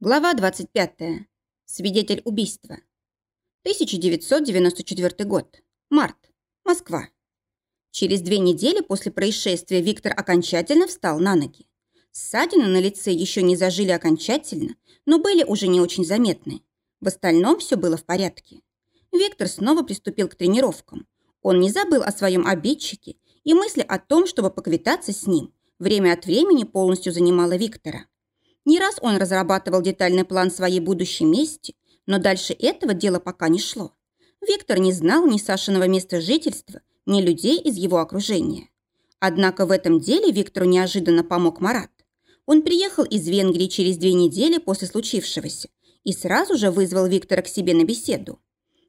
Глава 25. Свидетель убийства. 1994 год. Март. Москва. Через две недели после происшествия Виктор окончательно встал на ноги. Ссадины на лице еще не зажили окончательно, но были уже не очень заметны. В остальном все было в порядке. Виктор снова приступил к тренировкам. Он не забыл о своем обидчике, и мысли о том, чтобы поквитаться с ним, время от времени полностью занимала Виктора. Не раз он разрабатывал детальный план своей будущей мести, но дальше этого дела пока не шло. Виктор не знал ни Сашиного места жительства, ни людей из его окружения. Однако в этом деле Виктору неожиданно помог Марат. Он приехал из Венгрии через две недели после случившегося и сразу же вызвал Виктора к себе на беседу.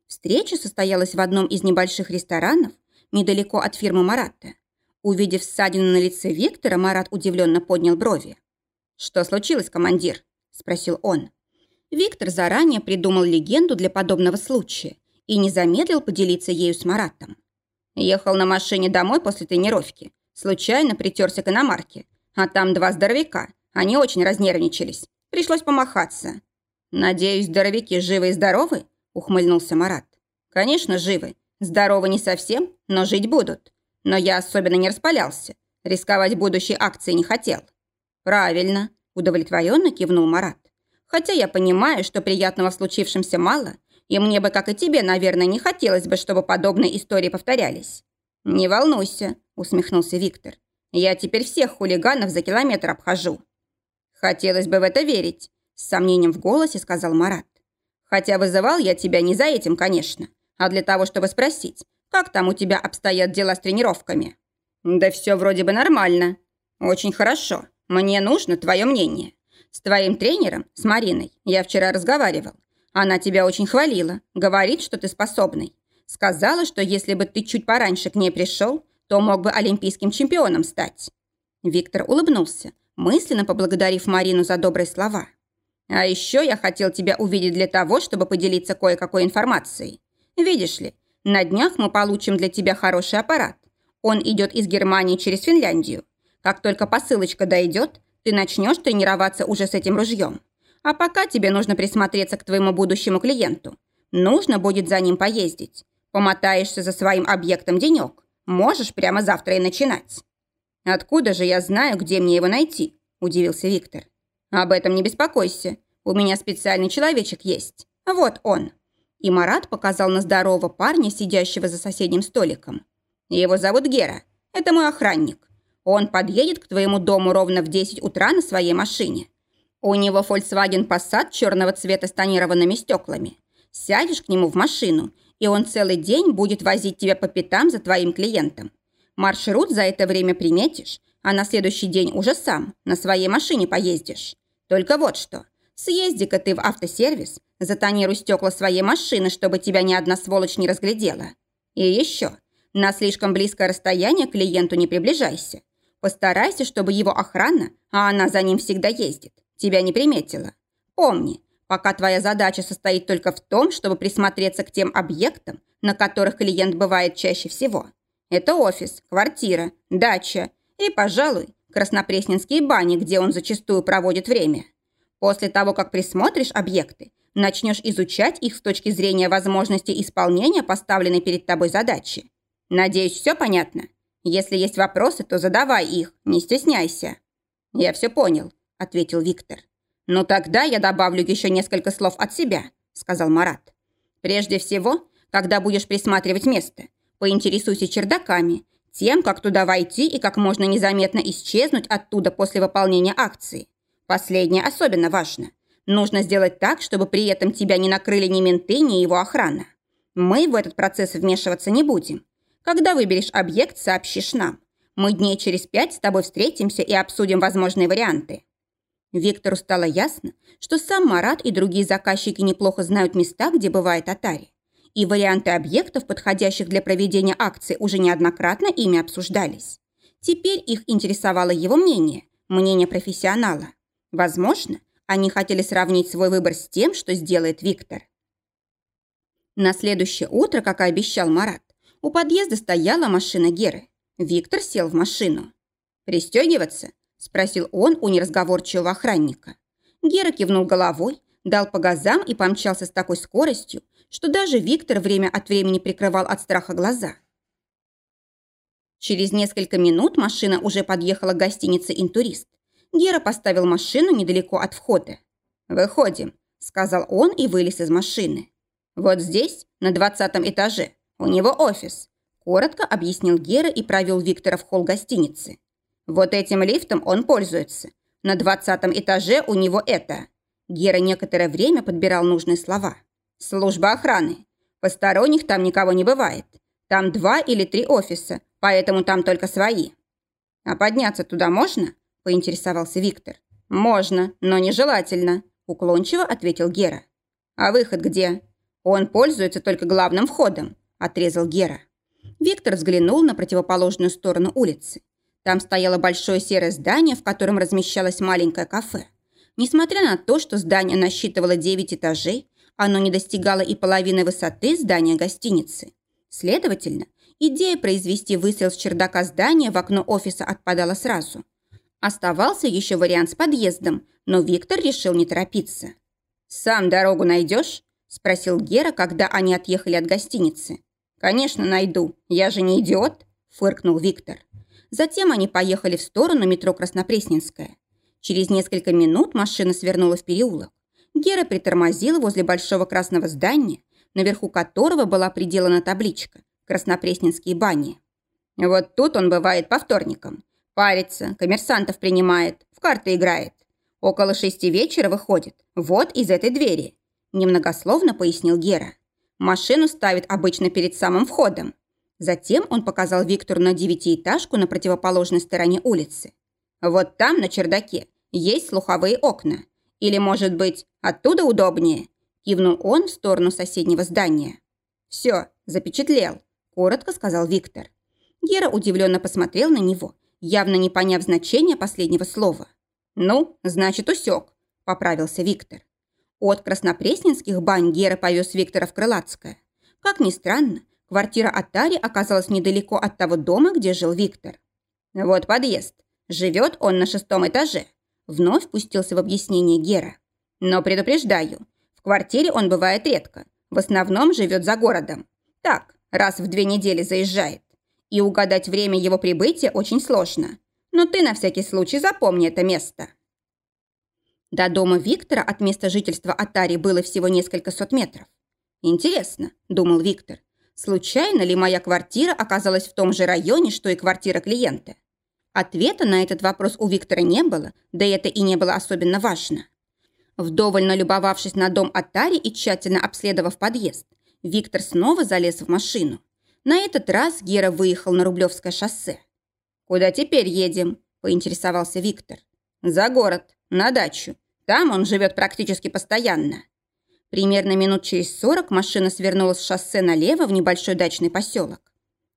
Встреча состоялась в одном из небольших ресторанов недалеко от фирмы Марата. Увидев ссадину на лице Виктора, Марат удивленно поднял брови. «Что случилось, командир?» – спросил он. Виктор заранее придумал легенду для подобного случая и не замедлил поделиться ею с Маратом. Ехал на машине домой после тренировки. Случайно притерся к иномарке. А там два здоровяка. Они очень разнервничались. Пришлось помахаться. «Надеюсь, здоровяки живы и здоровы?» – ухмыльнулся Марат. «Конечно, живы. Здоровы не совсем, но жить будут. Но я особенно не распалялся. Рисковать будущей акцией не хотел. «Правильно», – удовлетворенно кивнул Марат. «Хотя я понимаю, что приятного в случившемся мало, и мне бы, как и тебе, наверное, не хотелось бы, чтобы подобные истории повторялись». «Не волнуйся», – усмехнулся Виктор. «Я теперь всех хулиганов за километр обхожу». «Хотелось бы в это верить», – с сомнением в голосе сказал Марат. «Хотя вызывал я тебя не за этим, конечно, а для того, чтобы спросить, как там у тебя обстоят дела с тренировками?» «Да все вроде бы нормально». «Очень хорошо. «Мне нужно твое мнение. С твоим тренером, с Мариной, я вчера разговаривал. Она тебя очень хвалила, говорит, что ты способный. Сказала, что если бы ты чуть пораньше к ней пришел, то мог бы олимпийским чемпионом стать». Виктор улыбнулся, мысленно поблагодарив Марину за добрые слова. «А еще я хотел тебя увидеть для того, чтобы поделиться кое-какой информацией. Видишь ли, на днях мы получим для тебя хороший аппарат. Он идет из Германии через Финляндию. Как только посылочка дойдет, ты начнешь тренироваться уже с этим ружьем. А пока тебе нужно присмотреться к твоему будущему клиенту. Нужно будет за ним поездить. Помотаешься за своим объектом денек. Можешь прямо завтра и начинать. Откуда же я знаю, где мне его найти? Удивился Виктор. Об этом не беспокойся. У меня специальный человечек есть. Вот он. И Марат показал на здорового парня, сидящего за соседним столиком. Его зовут Гера. Это мой охранник. Он подъедет к твоему дому ровно в 10 утра на своей машине. У него Volkswagen Passat черного цвета с тонированными стеклами. Сядешь к нему в машину, и он целый день будет возить тебя по пятам за твоим клиентом. Маршрут за это время приметишь, а на следующий день уже сам на своей машине поездишь. Только вот что. Съезди-ка ты в автосервис, затонируй стекла своей машины, чтобы тебя ни одна сволочь не разглядела. И еще. На слишком близкое расстояние клиенту не приближайся. Постарайся, чтобы его охрана, а она за ним всегда ездит, тебя не приметила. Помни, пока твоя задача состоит только в том, чтобы присмотреться к тем объектам, на которых клиент бывает чаще всего. Это офис, квартира, дача и, пожалуй, краснопресненские бани, где он зачастую проводит время. После того, как присмотришь объекты, начнешь изучать их с точки зрения возможности исполнения поставленной перед тобой задачи. Надеюсь, все понятно? Если есть вопросы, то задавай их, не стесняйся». «Я все понял», – ответил Виктор. «Ну тогда я добавлю еще несколько слов от себя», – сказал Марат. «Прежде всего, когда будешь присматривать место, поинтересуйся чердаками, тем, как туда войти и как можно незаметно исчезнуть оттуда после выполнения акции. Последнее особенно важно. Нужно сделать так, чтобы при этом тебя не накрыли ни менты, ни его охрана. Мы в этот процесс вмешиваться не будем. Когда выберешь объект, сообщишь нам. Мы дней через пять с тобой встретимся и обсудим возможные варианты». Виктору стало ясно, что сам Марат и другие заказчики неплохо знают места, где бывает Атари. И варианты объектов, подходящих для проведения акции, уже неоднократно ими обсуждались. Теперь их интересовало его мнение, мнение профессионала. Возможно, они хотели сравнить свой выбор с тем, что сделает Виктор. На следующее утро, как и обещал Марат, у подъезда стояла машина Геры. Виктор сел в машину. «Пристегиваться?» – спросил он у неразговорчивого охранника. Гера кивнул головой, дал по газам и помчался с такой скоростью, что даже Виктор время от времени прикрывал от страха глаза. Через несколько минут машина уже подъехала к гостинице «Интурист». Гера поставил машину недалеко от входа. «Выходим», – сказал он и вылез из машины. «Вот здесь, на двадцатом этаже, у него офис», – коротко объяснил Гера и провел Виктора в холл гостиницы. «Вот этим лифтом он пользуется. На двадцатом этаже у него это». Гера некоторое время подбирал нужные слова. «Служба охраны. Посторонних там никого не бывает. Там два или три офиса, поэтому там только свои». «А подняться туда можно?» – поинтересовался Виктор. «Можно, но нежелательно», – уклончиво ответил Гера. «А выход где?» «Он пользуется только главным входом», – отрезал Гера. Виктор взглянул на противоположную сторону улицы. Там стояло большое серое здание, в котором размещалось маленькое кафе. Несмотря на то, что здание насчитывало 9 этажей, оно не достигало и половины высоты здания гостиницы. Следовательно, идея произвести выстрел с чердака здания в окно офиса отпадала сразу. Оставался еще вариант с подъездом, но Виктор решил не торопиться. «Сам дорогу найдешь?» – спросил Гера, когда они отъехали от гостиницы. «Конечно, найду. Я же не идиот», – фыркнул Виктор. Затем они поехали в сторону метро Краснопресненская. Через несколько минут машина свернула в переулок. Гера притормозила возле большого красного здания, наверху которого была приделана табличка «Краснопресненские бани». Вот тут он бывает по вторникам. Парится, коммерсантов принимает, в карты играет. Около шести вечера выходит. Вот из этой двери. Немногословно пояснил Гера. Машину ставит обычно перед самым входом. Затем он показал Виктору на девятиэтажку на противоположной стороне улицы. Вот там, на чердаке, есть слуховые окна. Или, может быть, оттуда удобнее?» Кивнул он в сторону соседнего здания. «Все, запечатлел», – коротко сказал Виктор. Гера удивленно посмотрел на него, явно не поняв значения последнего слова. «Ну, значит, усек», – поправился Виктор. От краснопресненских бань Гера повез Виктора в Крылатское. Как ни странно, Квартира Атари оказалась недалеко от того дома, где жил Виктор. Вот подъезд. Живет он на шестом этаже. Вновь пустился в объяснение Гера. Но предупреждаю, в квартире он бывает редко. В основном живет за городом. Так, раз в две недели заезжает. И угадать время его прибытия очень сложно. Но ты на всякий случай запомни это место. До дома Виктора от места жительства Атари было всего несколько сот метров. «Интересно», – думал Виктор, Случайно ли моя квартира оказалась в том же районе, что и квартира клиента? Ответа на этот вопрос у Виктора не было, да это и не было особенно важно. Вдоволь налюбовавшись на дом Атари и тщательно обследовав подъезд, Виктор снова залез в машину. На этот раз Гера выехал на Рублевское шоссе. «Куда теперь едем?» – поинтересовался Виктор. «За город, на дачу. Там он живет практически постоянно». Примерно минут через сорок машина свернула с шоссе налево в небольшой дачный поселок.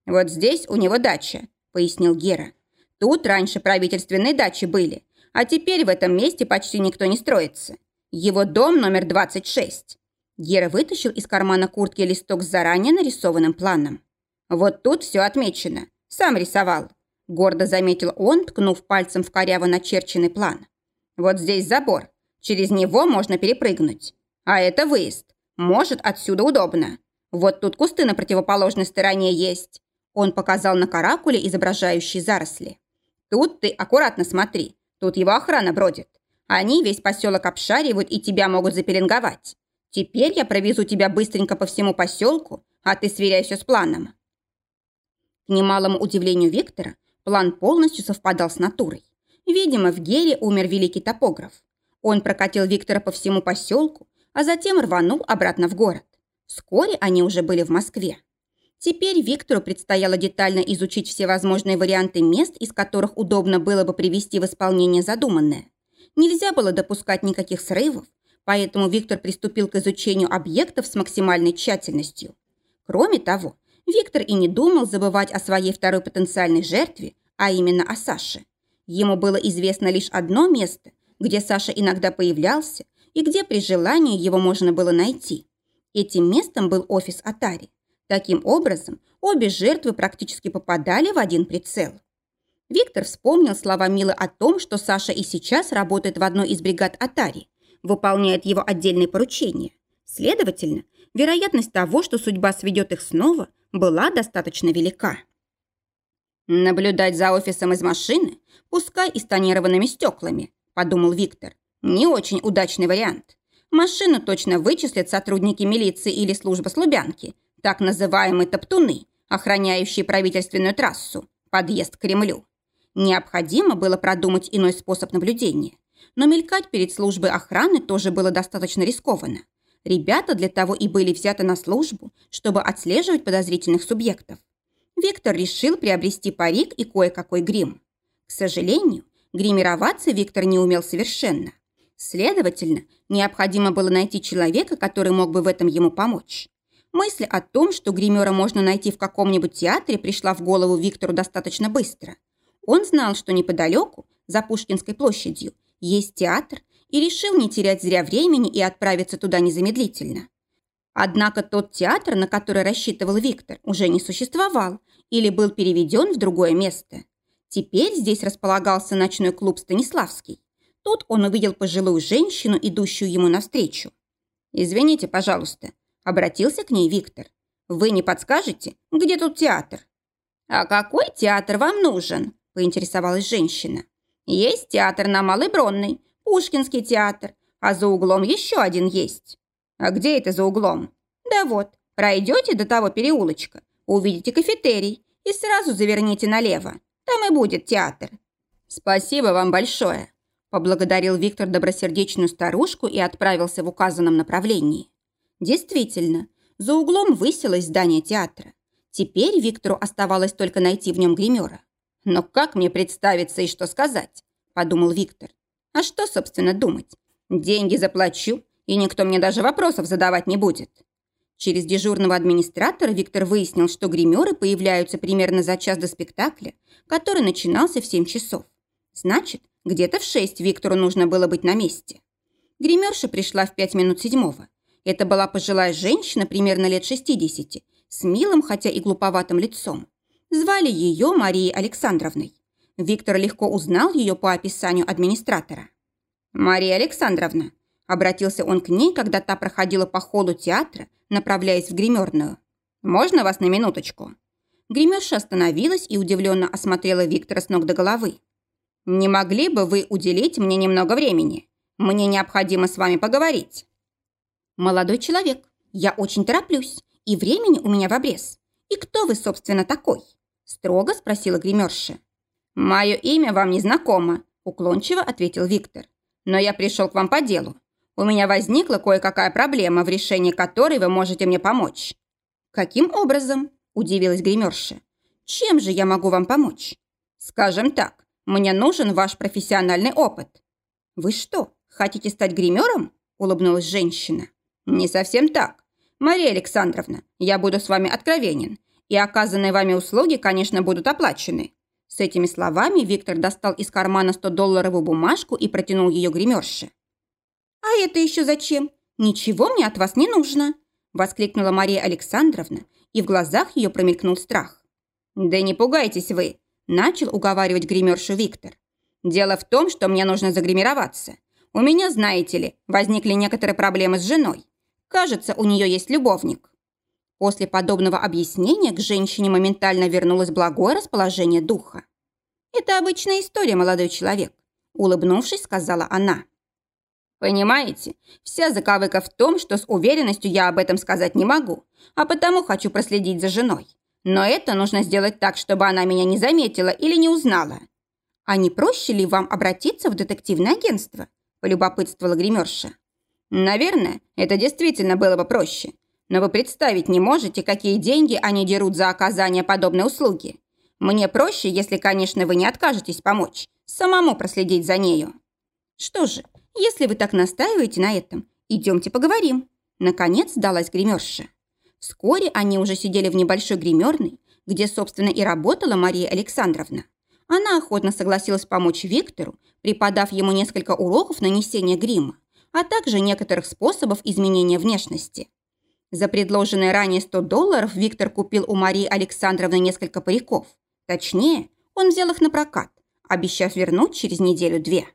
«Вот здесь у него дача», – пояснил Гера. «Тут раньше правительственные дачи были, а теперь в этом месте почти никто не строится. Его дом номер 26». Гера вытащил из кармана куртки листок с заранее нарисованным планом. «Вот тут все отмечено. Сам рисовал», – гордо заметил он, ткнув пальцем в коряво начерченный план. «Вот здесь забор. Через него можно перепрыгнуть. А это выезд. Может, отсюда удобно. Вот тут кусты на противоположной стороне есть. Он показал на каракуле, изображающие заросли. Тут ты аккуратно смотри. Тут его охрана бродит. Они весь поселок обшаривают и тебя могут запеленговать. Теперь я провезу тебя быстренько по всему поселку, а ты сверяйся с планом. К немалому удивлению Виктора, план полностью совпадал с натурой. Видимо, в Гере умер великий топограф. Он прокатил Виктора по всему поселку, а затем рванул обратно в город. Вскоре они уже были в Москве. Теперь Виктору предстояло детально изучить все возможные варианты мест, из которых удобно было бы привести в исполнение задуманное. Нельзя было допускать никаких срывов, поэтому Виктор приступил к изучению объектов с максимальной тщательностью. Кроме того, Виктор и не думал забывать о своей второй потенциальной жертве, а именно о Саше. Ему было известно лишь одно место, где Саша иногда появлялся и где при желании его можно было найти. Этим местом был офис Атари. Таким образом, обе жертвы практически попадали в один прицел. Виктор вспомнил слова Милы о том, что Саша и сейчас работает в одной из бригад Атари, выполняет его отдельные поручения. Следовательно, вероятность того, что судьба сведет их снова, была достаточно велика. «Наблюдать за офисом из машины, пускай и с тонированными стеклами», – подумал Виктор. «Не очень удачный вариант. Машину точно вычислят сотрудники милиции или службы Слубянки, так называемые топтуны, охраняющие правительственную трассу, подъезд к Кремлю. Необходимо было продумать иной способ наблюдения. Но мелькать перед службой охраны тоже было достаточно рискованно. Ребята для того и были взяты на службу, чтобы отслеживать подозрительных субъектов. Виктор решил приобрести парик и кое-какой грим. К сожалению, гримироваться Виктор не умел совершенно. Следовательно, необходимо было найти человека, который мог бы в этом ему помочь. Мысль о том, что гримера можно найти в каком-нибудь театре, пришла в голову Виктору достаточно быстро. Он знал, что неподалеку, за Пушкинской площадью, есть театр, и решил не терять зря времени и отправиться туда незамедлительно. Однако тот театр, на который рассчитывал Виктор, уже не существовал или был переведен в другое место. Теперь здесь располагался ночной клуб «Станиславский». Тут он увидел пожилую женщину, идущую ему навстречу. «Извините, пожалуйста», – обратился к ней Виктор. «Вы не подскажете, где тут театр?» «А какой театр вам нужен?» – поинтересовалась женщина. «Есть театр на Малой Бронной, Пушкинский театр, а за углом еще один есть». «А где это за углом?» «Да вот, пройдете до того переулочка, увидите кафетерий и сразу заверните налево. Там и будет театр». «Спасибо вам большое», – поблагодарил Виктор добросердечную старушку и отправился в указанном направлении. Действительно, за углом высилось здание театра. Теперь Виктору оставалось только найти в нем гримера. «Но как мне представиться и что сказать?» – подумал Виктор. «А что, собственно, думать? Деньги заплачу, и никто мне даже вопросов задавать не будет». Через дежурного администратора Виктор выяснил, что гримеры появляются примерно за час до спектакля, который начинался в 7 часов. Значит, где-то в 6 Виктору нужно было быть на месте. Гримерша пришла в 5 минут седьмого. Это была пожилая женщина примерно лет 60, с милым, хотя и глуповатым лицом. Звали ее Марией Александровной. Виктор легко узнал ее по описанию администратора. «Мария Александровна», – обратился он к ней, когда та проходила по холлу театра, направляясь в гримерную. «Можно вас на минуточку?» Гримерша остановилась и удивленно осмотрела Виктора с ног до головы. «Не могли бы вы уделить мне немного времени? Мне необходимо с вами поговорить». «Молодой человек, я очень тороплюсь, и времени у меня в обрез. И кто вы, собственно, такой?» строго спросила гримерша. «Мое имя вам не знакомо», – уклончиво ответил Виктор. «Но я пришел к вам по делу. У меня возникла кое-какая проблема, в решении которой вы можете мне помочь». «Каким образом?» – удивилась гримерша. «Чем же я могу вам помочь?» «Скажем так, мне нужен ваш профессиональный опыт». «Вы что, хотите стать гримером?» – улыбнулась женщина. «Не совсем так. Мария Александровна, я буду с вами откровенен и оказанные вами услуги, конечно, будут оплачены». С этими словами Виктор достал из кармана 100-долларовую бумажку и протянул ее гримерше. «А это еще зачем? Ничего мне от вас не нужно!» Воскликнула Мария Александровна, и в глазах ее промелькнул страх. «Да не пугайтесь вы!» Начал уговаривать гримершу Виктор. «Дело в том, что мне нужно загримироваться. У меня, знаете ли, возникли некоторые проблемы с женой. Кажется, у нее есть любовник. После подобного объяснения к женщине моментально вернулось благое расположение духа. «Это обычная история, молодой человек», – улыбнувшись, сказала она. «Понимаете, вся заковыка в том, что с уверенностью я об этом сказать не могу, а потому хочу проследить за женой. Но это нужно сделать так, чтобы она меня не заметила или не узнала». «А не проще ли вам обратиться в детективное агентство?» – полюбопытствовала гримерша. «Наверное, это действительно было бы проще. Но вы представить не можете, какие деньги они дерут за оказание подобной услуги. Мне проще, если, конечно, вы не откажетесь помочь, самому проследить за нею. Что же, если вы так настаиваете на этом, идемте поговорим. Наконец сдалась гримерша. Вскоре они уже сидели в небольшой гримерной, где, собственно, и работала Мария Александровна. Она охотно согласилась помочь Виктору, преподав ему несколько уроков нанесения грима, а также некоторых способов изменения внешности. За предложенные ранее 100 долларов Виктор купил у Марии Александровны несколько париков. Точнее, он взял их на прокат, обещав вернуть через неделю-две.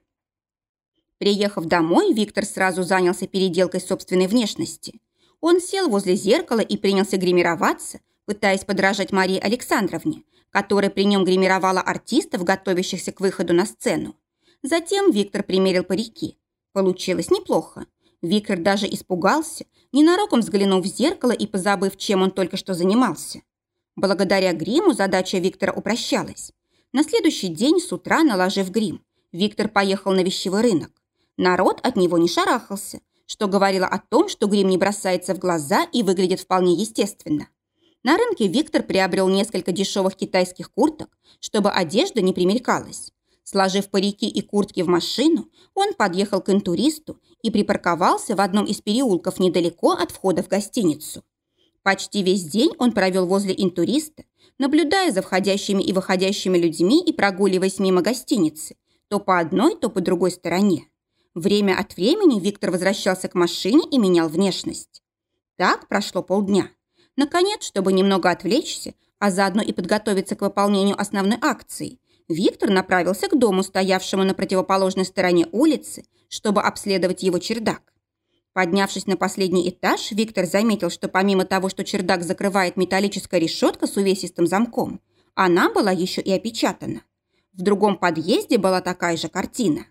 Приехав домой, Виктор сразу занялся переделкой собственной внешности. Он сел возле зеркала и принялся гримироваться, пытаясь подражать Марии Александровне, которая при нем гримировала артистов, готовящихся к выходу на сцену. Затем Виктор примерил парики. Получилось неплохо. Виктор даже испугался, ненароком взглянув в зеркало и позабыв, чем он только что занимался. Благодаря гриму задача Виктора упрощалась. На следующий день с утра, наложив грим, Виктор поехал на вещевой рынок. Народ от него не шарахался, что говорило о том, что грим не бросается в глаза и выглядит вполне естественно. На рынке Виктор приобрел несколько дешевых китайских курток, чтобы одежда не примелькалась. Сложив парики и куртки в машину, он подъехал к интуристу и припарковался в одном из переулков недалеко от входа в гостиницу. Почти весь день он провел возле интуриста, наблюдая за входящими и выходящими людьми и прогуливаясь мимо гостиницы, то по одной, то по другой стороне. Время от времени Виктор возвращался к машине и менял внешность. Так прошло полдня. Наконец, чтобы немного отвлечься, а заодно и подготовиться к выполнению основной акции, Виктор направился к дому, стоявшему на противоположной стороне улицы, чтобы обследовать его чердак. Поднявшись на последний этаж, Виктор заметил, что помимо того, что чердак закрывает металлическая решетка с увесистым замком, она была еще и опечатана. В другом подъезде была такая же картина.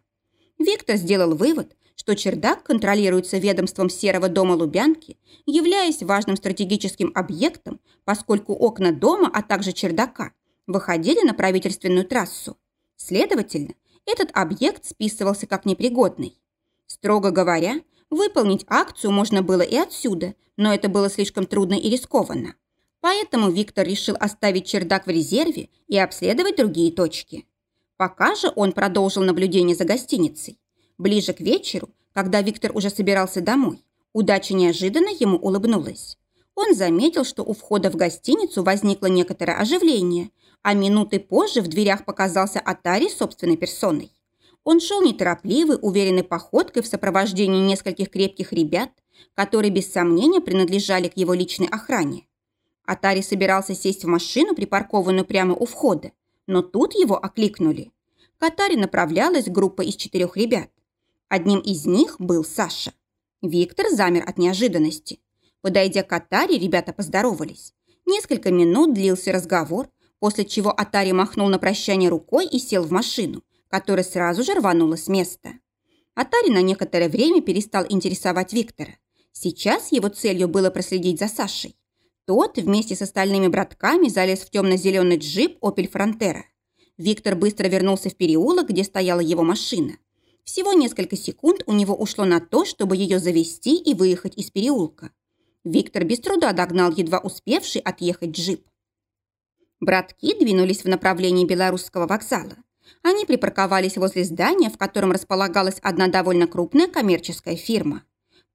Виктор сделал вывод, что чердак контролируется ведомством Серого дома Лубянки, являясь важным стратегическим объектом, поскольку окна дома, а также чердака выходили на правительственную трассу. Следовательно, этот объект списывался как непригодный. Строго говоря, выполнить акцию можно было и отсюда, но это было слишком трудно и рискованно. Поэтому Виктор решил оставить чердак в резерве и обследовать другие точки. Пока же он продолжил наблюдение за гостиницей. Ближе к вечеру, когда Виктор уже собирался домой, удача неожиданно ему улыбнулась. Он заметил, что у входа в гостиницу возникло некоторое оживление, а минуты позже в дверях показался Атари собственной персоной. Он шел неторопливой, уверенной походкой в сопровождении нескольких крепких ребят, которые без сомнения принадлежали к его личной охране. Атари собирался сесть в машину, припаркованную прямо у входа, но тут его окликнули. К Атари направлялась группа из четырех ребят. Одним из них был Саша. Виктор замер от неожиданности. Подойдя к Атаре, ребята поздоровались. Несколько минут длился разговор, после чего Атари махнул на прощание рукой и сел в машину, которая сразу же рванула с места. Атари на некоторое время перестал интересовать Виктора. Сейчас его целью было проследить за Сашей. Тот вместе с остальными братками залез в темно-зеленый джип «Опель Фронтера». Виктор быстро вернулся в переулок, где стояла его машина. Всего несколько секунд у него ушло на то, чтобы ее завести и выехать из переулка. Виктор без труда догнал едва успевший отъехать джип. Братки двинулись в направлении Белорусского вокзала. Они припарковались возле здания, в котором располагалась одна довольно крупная коммерческая фирма.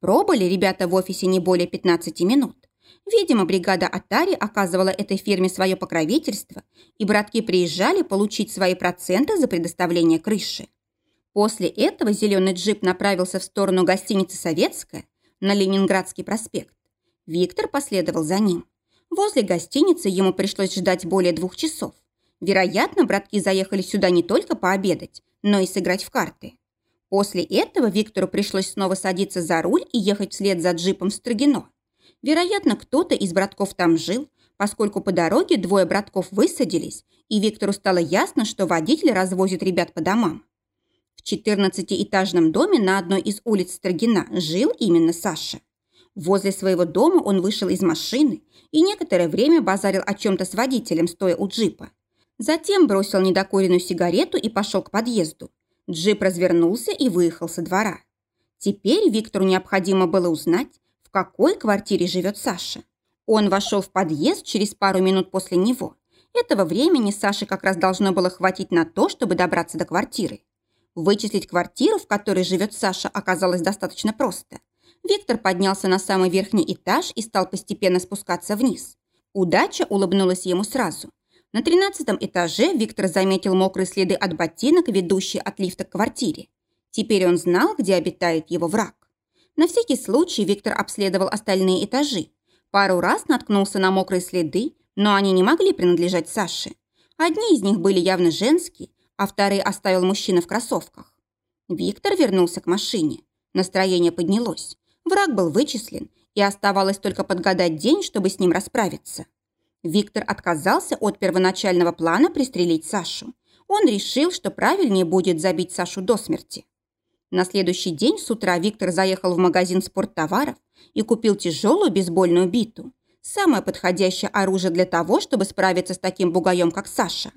Пробыли ребята в офисе не более 15 минут. Видимо, бригада Атари оказывала этой фирме свое покровительство, и братки приезжали получить свои проценты за предоставление крыши. После этого зеленый джип направился в сторону гостиницы «Советская» на Ленинградский проспект. Виктор последовал за ним. Возле гостиницы ему пришлось ждать более двух часов. Вероятно, братки заехали сюда не только пообедать, но и сыграть в карты. После этого Виктору пришлось снова садиться за руль и ехать вслед за джипом в Строгино. Вероятно, кто-то из братков там жил, поскольку по дороге двое братков высадились, и Виктору стало ясно, что водитель развозит ребят по домам. В 14-этажном доме на одной из улиц Строгина жил именно Саша. Возле своего дома он вышел из машины и некоторое время базарил о чем-то с водителем, стоя у джипа. Затем бросил недокуренную сигарету и пошел к подъезду. Джип развернулся и выехал со двора. Теперь Виктору необходимо было узнать, в какой квартире живет Саша. Он вошел в подъезд через пару минут после него. Этого времени Саше как раз должно было хватить на то, чтобы добраться до квартиры. Вычислить квартиру, в которой живет Саша, оказалось достаточно просто. Виктор поднялся на самый верхний этаж и стал постепенно спускаться вниз. Удача улыбнулась ему сразу. На тринадцатом этаже Виктор заметил мокрые следы от ботинок, ведущие от лифта к квартире. Теперь он знал, где обитает его враг. На всякий случай Виктор обследовал остальные этажи. Пару раз наткнулся на мокрые следы, но они не могли принадлежать Саше. Одни из них были явно женские, а вторые оставил мужчина в кроссовках. Виктор вернулся к машине. Настроение поднялось. Враг был вычислен, и оставалось только подгадать день, чтобы с ним расправиться. Виктор отказался от первоначального плана пристрелить Сашу. Он решил, что правильнее будет забить Сашу до смерти. На следующий день с утра Виктор заехал в магазин спорттоваров и купил тяжелую бейсбольную биту. Самое подходящее оружие для того, чтобы справиться с таким бугаем, как Саша.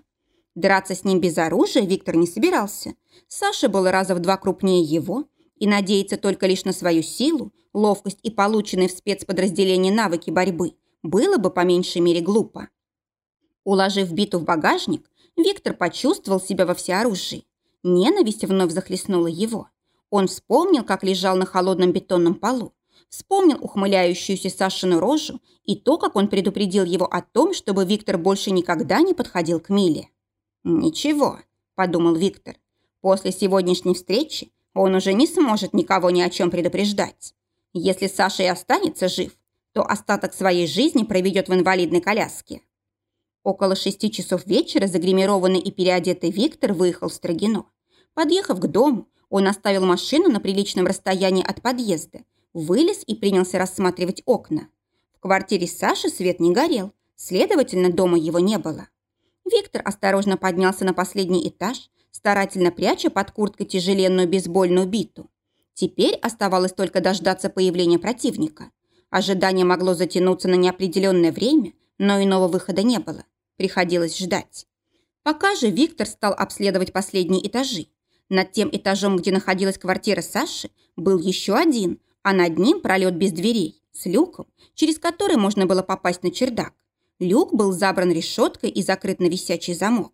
Драться с ним без оружия Виктор не собирался. Саша был раза в два крупнее его, и надеяться только лишь на свою силу, ловкость и полученные в спецподразделении навыки борьбы было бы по меньшей мере глупо. Уложив биту в багажник, Виктор почувствовал себя во всеоружии. Ненависть вновь захлестнула его. Он вспомнил, как лежал на холодном бетонном полу, вспомнил ухмыляющуюся Сашину рожу и то, как он предупредил его о том, чтобы Виктор больше никогда не подходил к Миле. «Ничего», – подумал Виктор, – «после сегодняшней встречи он уже не сможет никого ни о чем предупреждать. Если Саша и останется жив, то остаток своей жизни проведет в инвалидной коляске». Около шести часов вечера загримированный и переодетый Виктор выехал в Строгино. Подъехав к дому, он оставил машину на приличном расстоянии от подъезда, вылез и принялся рассматривать окна. В квартире Саши свет не горел, следовательно, дома его не было. Виктор осторожно поднялся на последний этаж, старательно пряча под курткой тяжеленную бейсбольную биту. Теперь оставалось только дождаться появления противника. Ожидание могло затянуться на неопределенное время, но иного выхода не было. Приходилось ждать. Пока же Виктор стал обследовать последние этажи. Над тем этажом, где находилась квартира Саши, был еще один, а над ним пролет без дверей, с люком, через который можно было попасть на чердак. Люк был забран решеткой и закрыт на висячий замок.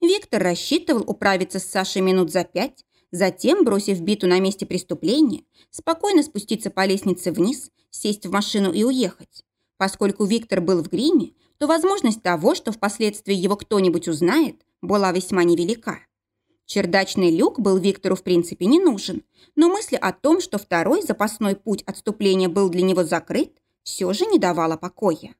Виктор рассчитывал управиться с Сашей минут за пять, затем, бросив биту на месте преступления, спокойно спуститься по лестнице вниз, сесть в машину и уехать. Поскольку Виктор был в гриме, то возможность того, что впоследствии его кто-нибудь узнает, была весьма невелика. Чердачный люк был Виктору в принципе не нужен, но мысли о том, что второй запасной путь отступления был для него закрыт, все же не давала покоя.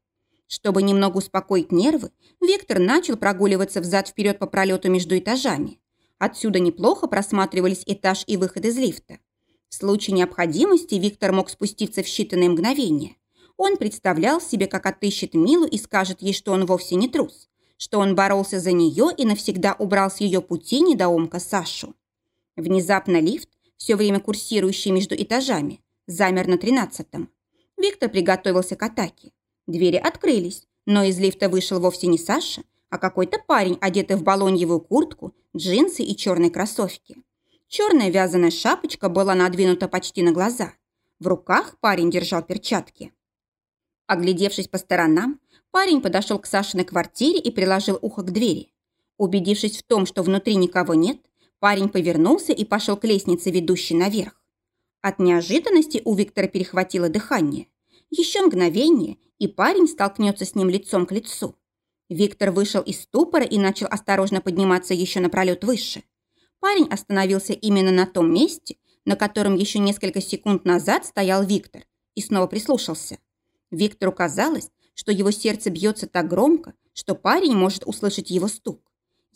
Чтобы немного успокоить нервы, Виктор начал прогуливаться взад-вперед по пролету между этажами. Отсюда неплохо просматривались этаж и выход из лифта. В случае необходимости Виктор мог спуститься в считанные мгновения. Он представлял себе, как отыщет Милу и скажет ей, что он вовсе не трус, что он боролся за нее и навсегда убрал с ее пути недоумка Сашу. Внезапно лифт, все время курсирующий между этажами, замер на тринадцатом. Виктор приготовился к атаке. Двери открылись, но из лифта вышел вовсе не Саша, а какой-то парень, одетый в балоньевую куртку, джинсы и черные кроссовки. Черная вязаная шапочка была надвинута почти на глаза. В руках парень держал перчатки. Оглядевшись по сторонам, парень подошел к Сашиной квартире и приложил ухо к двери. Убедившись в том, что внутри никого нет, парень повернулся и пошел к лестнице, ведущей наверх. От неожиданности у Виктора перехватило дыхание. Еще мгновение, и парень столкнется с ним лицом к лицу. Виктор вышел из ступора и начал осторожно подниматься еще напролет выше. Парень остановился именно на том месте, на котором еще несколько секунд назад стоял Виктор, и снова прислушался. Виктору казалось, что его сердце бьется так громко, что парень может услышать его стук.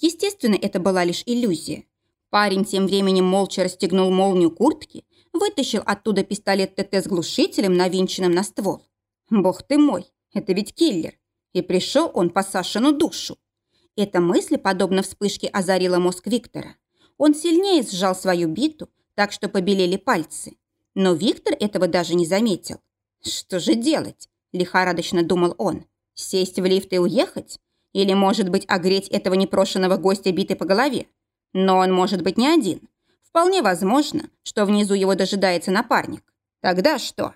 Естественно, это была лишь иллюзия. Парень тем временем молча расстегнул молнию куртки, вытащил оттуда пистолет ТТ с глушителем, навинченным на ствол. Бог ты мой, это ведь киллер. И пришел он по Сашину душу. Эта мысль, подобно вспышке, озарила мозг Виктора. Он сильнее сжал свою биту, так что побелели пальцы. Но Виктор этого даже не заметил. Что же делать? Лихорадочно думал он. Сесть в лифт и уехать? Или, может быть, огреть этого непрошенного гостя битой по голове? Но он может быть не один. Вполне возможно, что внизу его дожидается напарник. Тогда что?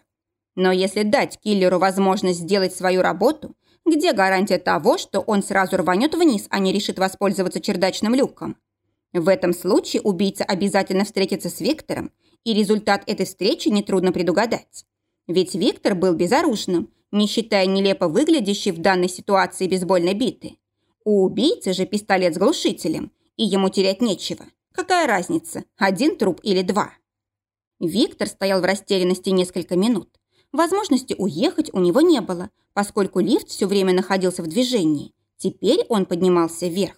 Но если дать киллеру возможность сделать свою работу, где гарантия того, что он сразу рванет вниз, а не решит воспользоваться чердачным люком? В этом случае убийца обязательно встретится с Виктором, и результат этой встречи нетрудно предугадать. Ведь Виктор был безоружным, не считая нелепо выглядящей в данной ситуации бейсбольной биты. У убийцы же пистолет с глушителем, и ему терять нечего. Какая разница, один труп или два? Виктор стоял в растерянности несколько минут. Возможности уехать у него не было, поскольку лифт все время находился в движении. Теперь он поднимался вверх.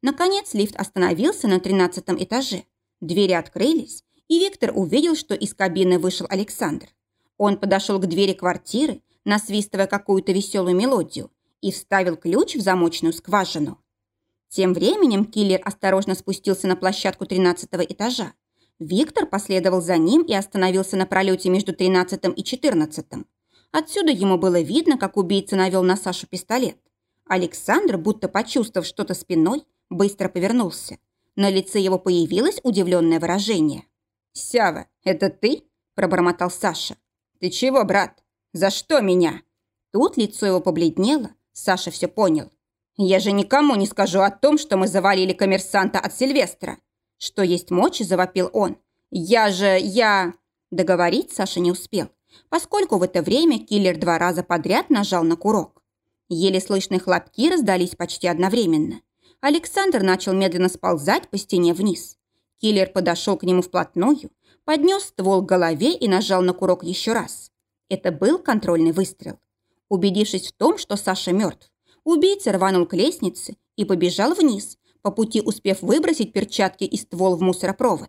Наконец лифт остановился на тринадцатом этаже. Двери открылись, и Виктор увидел, что из кабины вышел Александр. Он подошел к двери квартиры, насвистывая какую-то веселую мелодию, и вставил ключ в замочную скважину. Тем временем киллер осторожно спустился на площадку 13 этажа. Виктор последовал за ним и остановился на пролете между 13 и 14. Отсюда ему было видно, как убийца навел на Сашу пистолет. Александр, будто почувствовав что-то спиной, быстро повернулся. На лице его появилось удивленное выражение. «Сява, это ты?» – пробормотал Саша. «Ты чего, брат? За что меня?» Тут лицо его побледнело, Саша все понял. «Я же никому не скажу о том, что мы завалили коммерсанта от Сильвестра!» Что есть мочи, завопил он. «Я же... я...» Договорить Саша не успел, поскольку в это время киллер два раза подряд нажал на курок. Еле слышные хлопки раздались почти одновременно. Александр начал медленно сползать по стене вниз. Киллер подошел к нему вплотную, поднес ствол к голове и нажал на курок еще раз. Это был контрольный выстрел. Убедившись в том, что Саша мертв, убийца рванул к лестнице и побежал вниз, по пути успев выбросить перчатки и ствол в мусоропровод.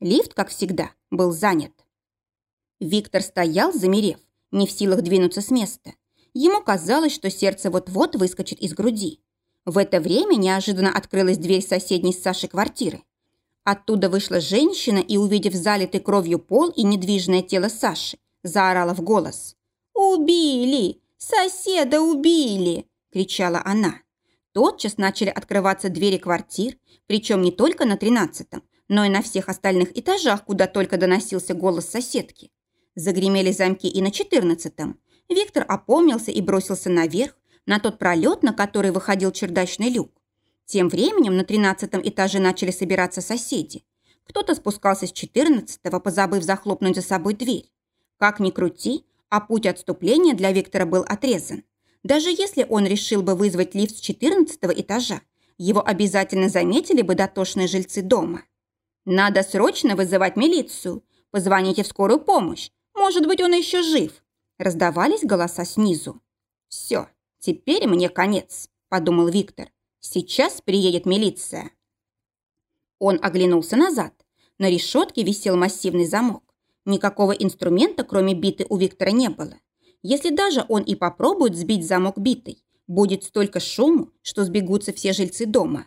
Лифт, как всегда, был занят. Виктор стоял, замерев, не в силах двинуться с места. Ему казалось, что сердце вот-вот выскочит из груди. В это время неожиданно открылась дверь соседней с Сашей квартиры. Оттуда вышла женщина и, увидев залитый кровью пол и недвижное тело Саши, заорала в голос. «Убили! Соседа убили!» – кричала она. Тотчас начали открываться двери квартир, причем не только на тринадцатом, но и на всех остальных этажах, куда только доносился голос соседки. Загремели замки и на четырнадцатом. Виктор опомнился и бросился наверх, на тот пролет, на который выходил чердачный люк. Тем временем на тринадцатом этаже начали собираться соседи. Кто-то спускался с четырнадцатого, позабыв захлопнуть за собой дверь. Как ни крути, а путь отступления для Виктора был отрезан. Даже если он решил бы вызвать лифт с четырнадцатого этажа, его обязательно заметили бы дотошные жильцы дома. «Надо срочно вызывать милицию. Позвоните в скорую помощь. Может быть, он еще жив», Раздавались голоса снизу. «Все, теперь мне конец», – подумал Виктор. «Сейчас приедет милиция». Он оглянулся назад. На решетке висел массивный замок. Никакого инструмента, кроме биты, у Виктора не было. Если даже он и попробует сбить замок битой, будет столько шуму, что сбегутся все жильцы дома.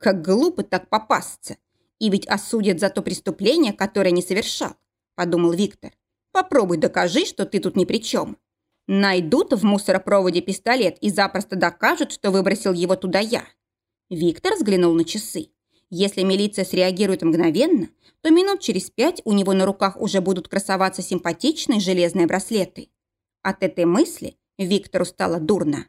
Как глупо так попасться. И ведь осудят за то преступление, которое не совершал, подумал Виктор. Попробуй докажи, что ты тут ни при чем. Найдут в мусоропроводе пистолет и запросто докажут, что выбросил его туда я. Виктор взглянул на часы. Если милиция среагирует мгновенно, то минут через пять у него на руках уже будут красоваться симпатичные железные браслеты. От этой мысли Виктору стало дурно.